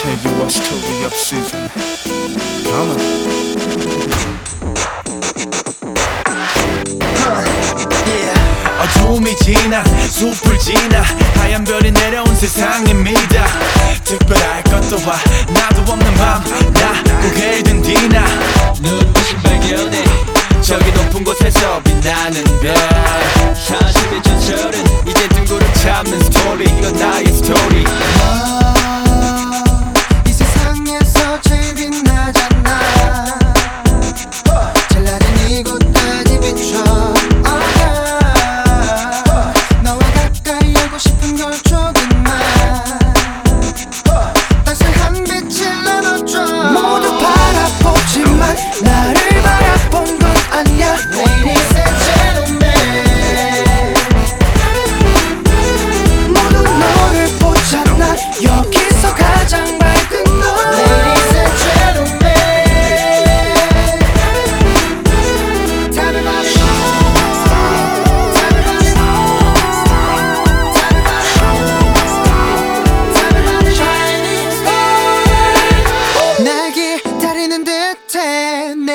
tell you a story of Susan. Come on. 어둠이 지나 숲을 지나 하얀 별이 내려온 세상입니다 특별할 것도 와 나도 없는 밤나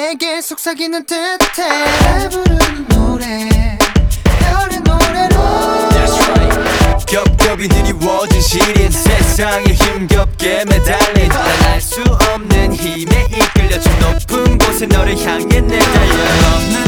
내게 속삭이는 듯해. 부르는 노래 별의 노래로. That's right. 겹겹이 드리워진 시린 세상에 힘겹게 매달린 난알수 없는 힘에 이끌려 저 높은 곳에 너를 향해 내달려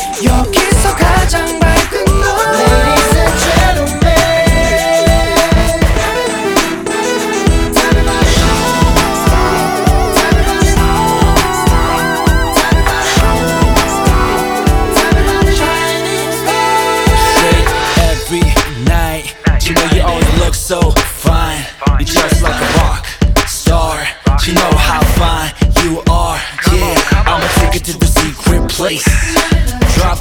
여기서 가장 밝은 너 Ladies and gentlemen Tell me about it Tell me about it Tell me about it Tell me about it Shining star Straight every night You know you always look so fine You're just like a rock star You know how fine you are Yeah, I'ma take it to the secret place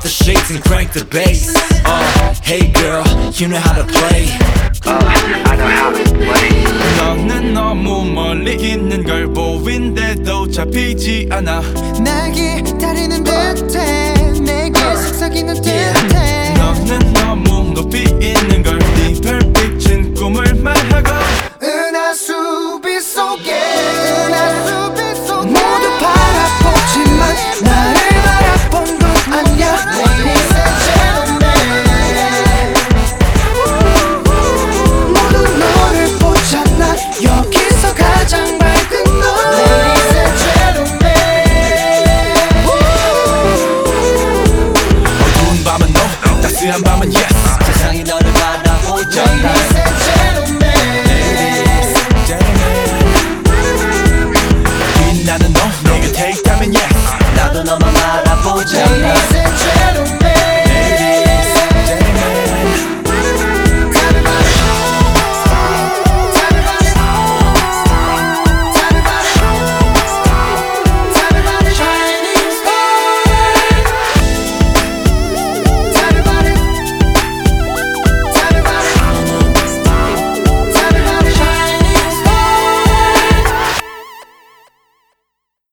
The shades and crank the bass Uh, hey girl, you know how to play I know how to play. 너는 너무 멀리 있는 걸 보인데도 잡히지 않아 날 기다리는 듯해 내게 속삭이는 듯해 세상이 너를 바라고 있잖아. 빛나는 너 내 곁에 있다면 yes 나도 너만 바라보잖아.